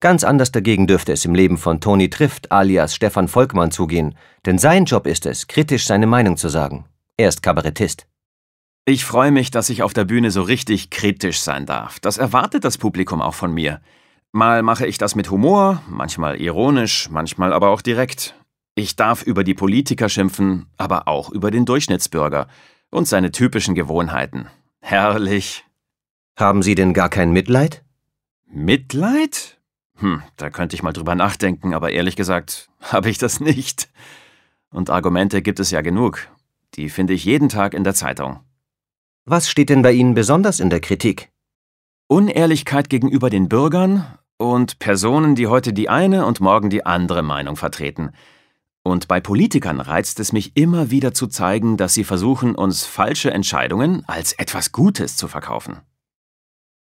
Ganz anders dagegen dürfte es im Leben von Toni Trift alias Stefan Volkmann zugehen, denn sein Job ist es, kritisch seine Meinung zu sagen. Er ist Kabarettist. Ich freue mich, dass ich auf der Bühne so richtig kritisch sein darf. Das erwartet das Publikum auch von mir. Mal mache ich das mit Humor, manchmal ironisch, manchmal aber auch direkt. Ich darf über die Politiker schimpfen, aber auch über den Durchschnittsbürger und seine typischen Gewohnheiten. Herrlich. Haben Sie denn gar kein Mitleid? Mitleid? Hm, da könnte ich mal drüber nachdenken, aber ehrlich gesagt habe ich das nicht. Und Argumente gibt es ja genug. Die finde ich jeden Tag in der Zeitung. Was steht denn bei Ihnen besonders in der Kritik? Unehrlichkeit gegenüber den Bürgern und Personen, die heute die eine und morgen die andere Meinung vertreten. Und bei Politikern reizt es mich immer wieder zu zeigen, dass sie versuchen, uns falsche Entscheidungen als etwas Gutes zu verkaufen.